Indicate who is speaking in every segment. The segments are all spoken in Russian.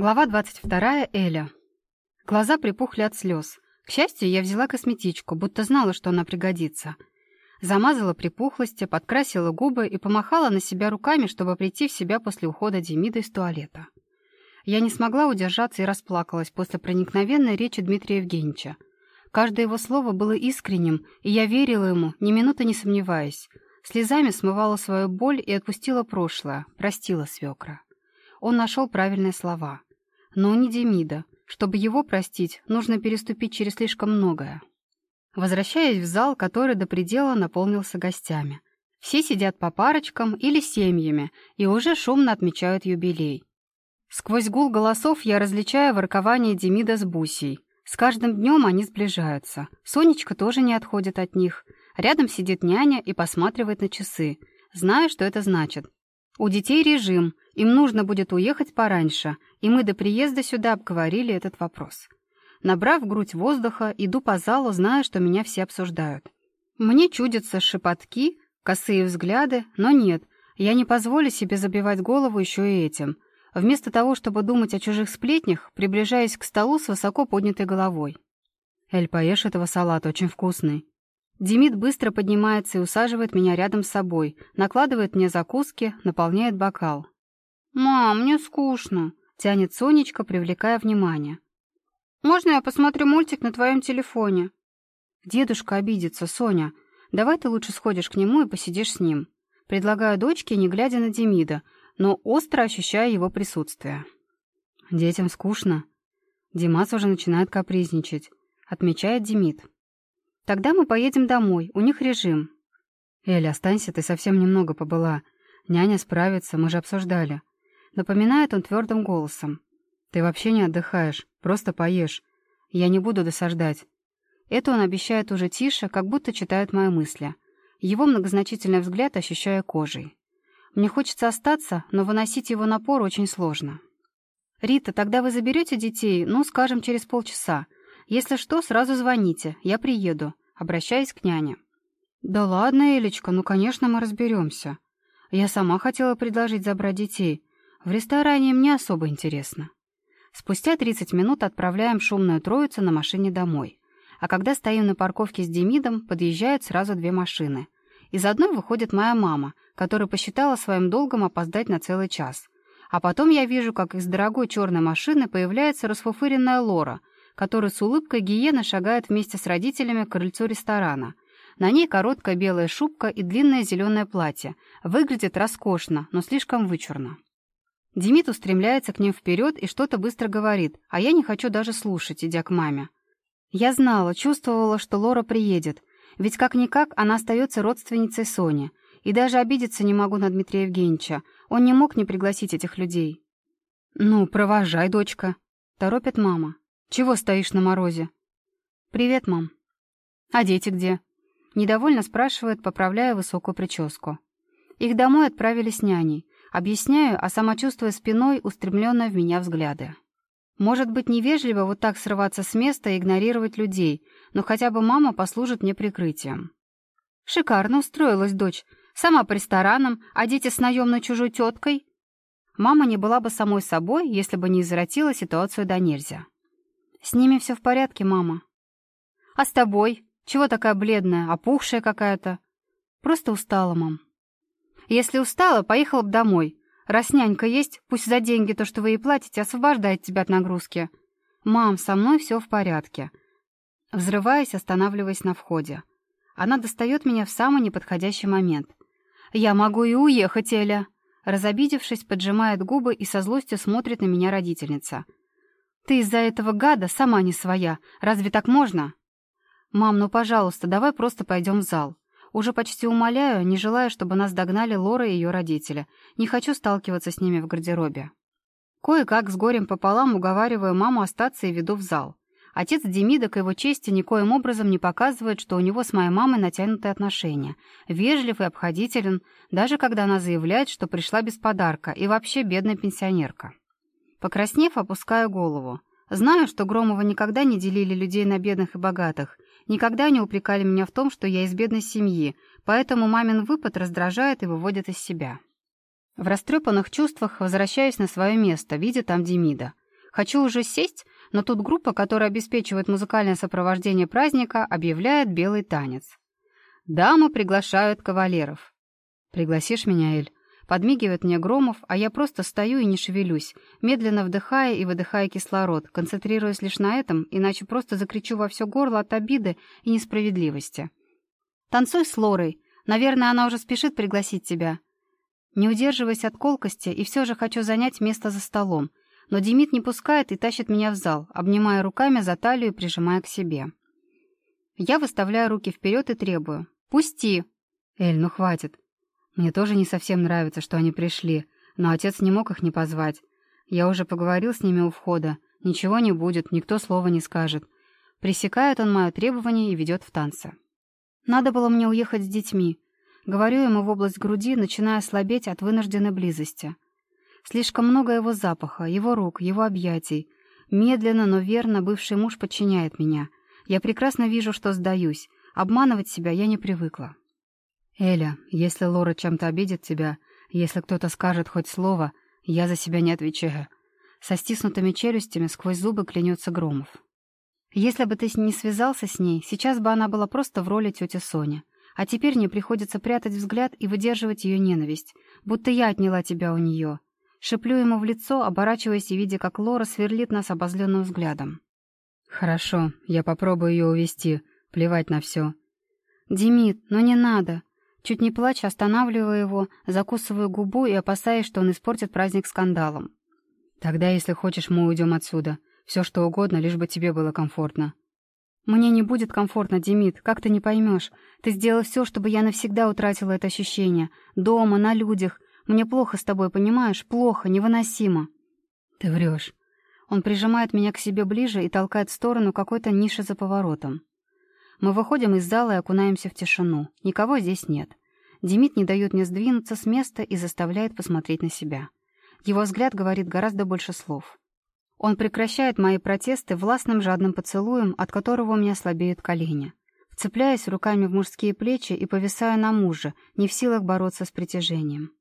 Speaker 1: Глава 22. Эля. Глаза припухли от слез. К счастью, я взяла косметичку, будто знала, что она пригодится. Замазала припухлости, подкрасила губы и помахала на себя руками, чтобы прийти в себя после ухода Демида из туалета. Я не смогла удержаться и расплакалась после проникновенной речи Дмитрия Евгеньевича. Каждое его слово было искренним, и я верила ему, ни минуты не сомневаясь. Слезами смывала свою боль и отпустила прошлое, простила свекра. Он нашел правильные слова — но не Демида. Чтобы его простить, нужно переступить через слишком многое. Возвращаясь в зал, который до предела наполнился гостями. Все сидят по парочкам или семьями и уже шумно отмечают юбилей. Сквозь гул голосов я различаю воркование Демида с Бусей. С каждым днем они сближаются. Сонечка тоже не отходит от них. Рядом сидит няня и посматривает на часы. Знаю, что это значит. У детей режим, им нужно будет уехать пораньше, и мы до приезда сюда обговорили этот вопрос. Набрав грудь воздуха, иду по залу, зная, что меня все обсуждают. Мне чудятся шепотки, косые взгляды, но нет, я не позволю себе забивать голову еще и этим. Вместо того, чтобы думать о чужих сплетнях, приближаясь к столу с высоко поднятой головой. «Эль, поешь этого салата, очень вкусный». Демид быстро поднимается и усаживает меня рядом с собой, накладывает мне закуски, наполняет бокал. «Мам, мне скучно», Тянет Сонечка, привлекая внимание. «Можно я посмотрю мультик на твоем телефоне?» «Дедушка обидится, Соня. Давай ты лучше сходишь к нему и посидишь с ним». Предлагаю дочке, не глядя на Демида, но остро ощущая его присутствие. «Детям скучно». Димас уже начинает капризничать. Отмечает Демид. «Тогда мы поедем домой, у них режим». «Эля, останься, ты совсем немного побыла. Няня справится, мы же обсуждали». Напоминает он твердым голосом. «Ты вообще не отдыхаешь, просто поешь. Я не буду досаждать». Это он обещает уже тише, как будто читает мои мысли. Его многозначительный взгляд ощущая кожей. Мне хочется остаться, но выносить его напор очень сложно. «Рита, тогда вы заберете детей, ну, скажем, через полчаса. Если что, сразу звоните, я приеду», обращаясь к няне. «Да ладно, Элечка, ну, конечно, мы разберемся. Я сама хотела предложить забрать детей, в ресторане мне особо интересно. Спустя 30 минут отправляем шумную троицу на машине домой. А когда стоим на парковке с Демидом, подъезжают сразу две машины. Из одной выходит моя мама, которая посчитала своим долгом опоздать на целый час. А потом я вижу, как из дорогой черной машины появляется расфуфыренная Лора, которая с улыбкой гиены шагает вместе с родителями к крыльцу ресторана. На ней короткая белая шубка и длинное зеленое платье. Выглядит роскошно, но слишком вычурно. Демид устремляется к ним вперед и что-то быстро говорит, а я не хочу даже слушать, идя к маме. Я знала, чувствовала, что Лора приедет, ведь как-никак она остается родственницей Сони, и даже обидеться не могу на Дмитрия Евгеньевича, он не мог не пригласить этих людей. «Ну, провожай, дочка», — торопит мама. «Чего стоишь на морозе?» «Привет, мам». «А дети где?» Недовольно спрашивает, поправляя высокую прическу. Их домой отправили с няней. Объясняю, а сама чувствуя спиной устремленные в меня взгляды. Может быть, невежливо вот так срываться с места и игнорировать людей, но хотя бы мама послужит мне прикрытием. Шикарно устроилась дочь. Сама по ресторанам, а дети с наемной чужой теткой. Мама не была бы самой собой, если бы не извратила ситуацию до нельзя. С ними все в порядке, мама. А с тобой? Чего такая бледная, опухшая какая-то? Просто устала, мам. Если устала, поехала бы домой. Раз нянька есть, пусть за деньги то, что вы ей платите, освобождает тебя от нагрузки. Мам, со мной все в порядке. Взрываясь, останавливаясь на входе. Она достает меня в самый неподходящий момент. «Я могу и уехать, Эля!» Разобидевшись, поджимает губы и со злостью смотрит на меня родительница. «Ты из-за этого гада сама не своя. Разве так можно?» «Мам, ну, пожалуйста, давай просто пойдем в зал. Уже почти умоляю, не желая, чтобы нас догнали Лора и ее родители. Не хочу сталкиваться с ними в гардеробе. Кое-как с горем пополам уговариваю маму остаться и веду в зал. Отец Демида, к его чести, никоим образом не показывает, что у него с моей мамой натянутые отношения. Вежлив и обходителен, даже когда она заявляет, что пришла без подарка и вообще бедная пенсионерка. Покраснев, опускаю голову. Знаю, что Громова никогда не делили людей на бедных и богатых, Никогда не упрекали меня в том, что я из бедной семьи, поэтому мамин выпад раздражает и выводит из себя. В растрепанных чувствах возвращаюсь на свое место, видя там Демида. Хочу уже сесть, но тут группа, которая обеспечивает музыкальное сопровождение праздника, объявляет белый танец. Дамы приглашают кавалеров. «Пригласишь меня, Эль?» Подмигивает мне Громов, а я просто стою и не шевелюсь, медленно вдыхая и выдыхая кислород, концентрируясь лишь на этом, иначе просто закричу во все горло от обиды и несправедливости. «Танцуй с Лорой. Наверное, она уже спешит пригласить тебя». Не удерживаясь от колкости, и все же хочу занять место за столом, но Демид не пускает и тащит меня в зал, обнимая руками за талию и прижимая к себе. Я выставляю руки вперед и требую. «Пусти!» «Эль, ну хватит!» Мне тоже не совсем нравится, что они пришли, но отец не мог их не позвать. Я уже поговорил с ними у входа. Ничего не будет, никто слова не скажет. Пресекает он мое требование и ведет в танцы. Надо было мне уехать с детьми. Говорю ему в область груди, начиная слабеть от вынужденной близости. Слишком много его запаха, его рук, его объятий. Медленно, но верно бывший муж подчиняет меня. Я прекрасно вижу, что сдаюсь. Обманывать себя я не привыкла. «Эля, если Лора чем-то обидит тебя, если кто-то скажет хоть слово, я за себя не отвечаю». Со стиснутыми челюстями сквозь зубы клянется Громов. «Если бы ты не связался с ней, сейчас бы она была просто в роли тети Сони. А теперь мне приходится прятать взгляд и выдерживать ее ненависть, будто я отняла тебя у нее». Шеплю ему в лицо, оборачиваясь и видя, как Лора сверлит нас обозленным взглядом. «Хорошо, я попробую ее увести. Плевать на все». «Демид, но не надо. Чуть не плача, останавливаю его, закусываю губу и опасаясь, что он испортит праздник скандалом. «Тогда, если хочешь, мы уйдем отсюда. Все что угодно, лишь бы тебе было комфортно». «Мне не будет комфортно, Демид, как ты не поймешь. Ты сделал все, чтобы я навсегда утратила это ощущение. Дома, на людях. Мне плохо с тобой, понимаешь? Плохо, невыносимо». «Ты врешь». Он прижимает меня к себе ближе и толкает в сторону какой-то ниши за поворотом. Мы выходим из зала и окунаемся в тишину. Никого здесь нет. Демид не дает мне сдвинуться с места и заставляет посмотреть на себя. Его взгляд говорит гораздо больше слов. Он прекращает мои протесты властным жадным поцелуем, от которого у меня слабеют колени. Вцепляясь руками в мужские плечи и повисая на муже, не в силах бороться с притяжением.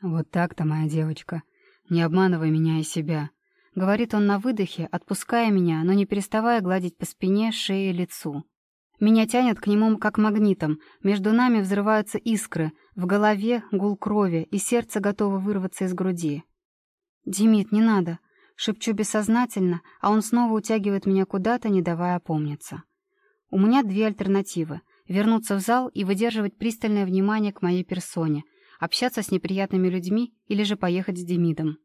Speaker 1: «Вот так-то, моя девочка. Не обманывай меня и себя», — говорит он на выдохе, отпуская меня, но не переставая гладить по спине, шее и лицу. Меня тянет к нему как магнитом, между нами взрываются искры, в голове гул крови, и сердце готово вырваться из груди. «Димит, не надо!» — шепчу бессознательно, а он снова утягивает меня куда-то, не давая опомниться. У меня две альтернативы — вернуться в зал и выдерживать пристальное внимание к моей персоне, общаться с неприятными людьми или же поехать с Демидом.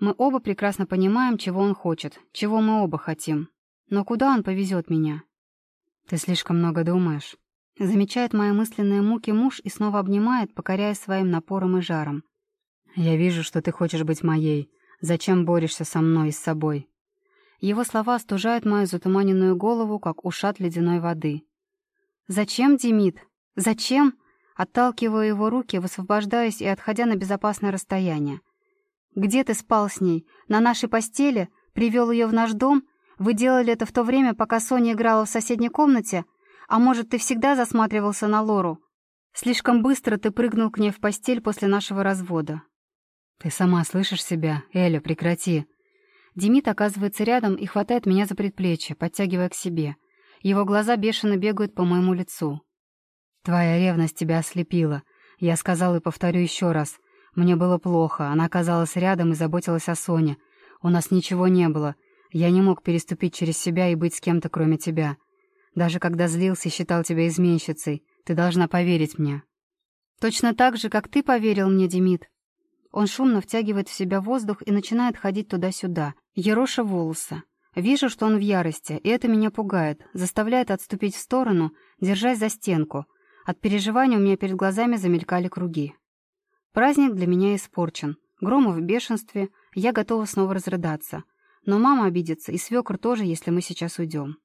Speaker 1: Мы оба прекрасно понимаем, чего он хочет, чего мы оба хотим. Но куда он повезет меня? «Ты слишком много думаешь». Замечает мои мысленные муки муж и снова обнимает, покоряя своим напором и жаром. «Я вижу, что ты хочешь быть моей. Зачем борешься со мной и с собой?» Его слова остужают мою затуманенную голову, как ушат ледяной воды. «Зачем, Демид? Зачем?» Отталкиваю его руки, высвобождаясь и отходя на безопасное расстояние. «Где ты спал с ней? На нашей постели? Привел ее в наш дом? Вы делали это в то время, пока Соня играла в соседней комнате? А может, ты всегда засматривался на Лору? Слишком быстро ты прыгнул к ней в постель после нашего развода. Ты сама слышишь себя? Эля, прекрати. Демид оказывается рядом и хватает меня за предплечье, подтягивая к себе. Его глаза бешено бегают по моему лицу. Твоя ревность тебя ослепила. Я сказал и повторю еще раз. Мне было плохо, она оказалась рядом и заботилась о Соне. У нас ничего не было, я не мог переступить через себя и быть с кем-то, кроме тебя. Даже когда злился и считал тебя изменщицей, ты должна поверить мне. Точно так же, как ты поверил мне, Демид. Он шумно втягивает в себя воздух и начинает ходить туда-сюда, ероша волосы. Вижу, что он в ярости, и это меня пугает, заставляет отступить в сторону, держась за стенку. От переживания у меня перед глазами замелькали круги. Праздник для меня испорчен. Громов в бешенстве, я готова снова разрыдаться. Но мама обидится, и свекр тоже, если мы сейчас уйдем.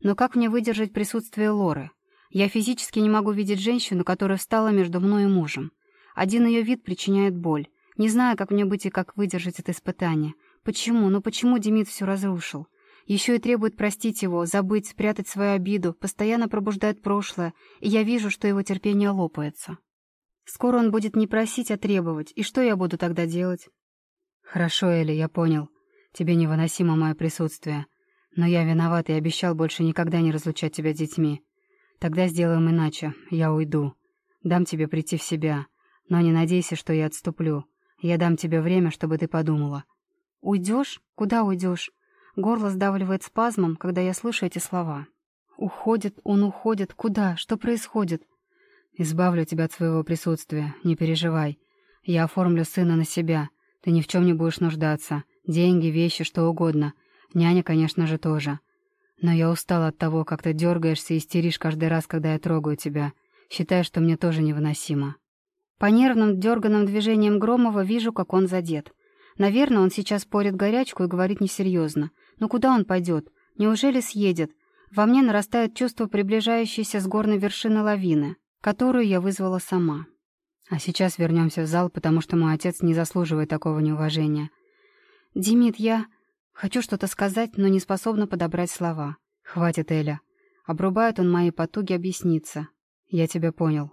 Speaker 1: Но как мне выдержать присутствие Лоры? Я физически не могу видеть женщину, которая встала между мной и мужем. Один ее вид причиняет боль. Не знаю, как мне быть и как выдержать это испытание. Почему? Ну почему Демид все разрушил? Еще и требует простить его, забыть, спрятать свою обиду, постоянно пробуждает прошлое, и я вижу, что его терпение лопается. Скоро он будет не просить, а требовать, и что я буду тогда делать? Хорошо, Элли, я понял. Тебе невыносимо мое присутствие. Но я виноват и обещал больше никогда не разлучать тебя с детьми. Тогда сделаем иначе. Я уйду. Дам тебе прийти в себя. Но не надейся, что я отступлю. Я дам тебе время, чтобы ты подумала. Уйдешь? Куда уйдешь? Горло сдавливает спазмом, когда я слышу эти слова. Уходит, он уходит. Куда? Что происходит? Избавлю тебя от своего присутствия. Не переживай. Я оформлю сына на себя. Ты ни в чем не будешь нуждаться. Деньги, вещи, что угодно. Няня, конечно же, тоже. Но я устала от того, как ты дергаешься и истеришь каждый раз, когда я трогаю тебя. Считаю, что мне тоже невыносимо. По нервным, дерганным движениям Громова вижу, как он задет. Наверное, он сейчас порит горячку и говорит несерьезно. Но куда он пойдет? Неужели съедет? Во мне нарастает чувство приближающейся с горной вершины лавины, которую я вызвала сама. А сейчас вернемся в зал, потому что мой отец не заслуживает такого неуважения. «Димит, я...» Хочу что-то сказать, но не способна подобрать слова. «Хватит, Эля». Обрубает он мои потуги объясниться. «Я тебя понял.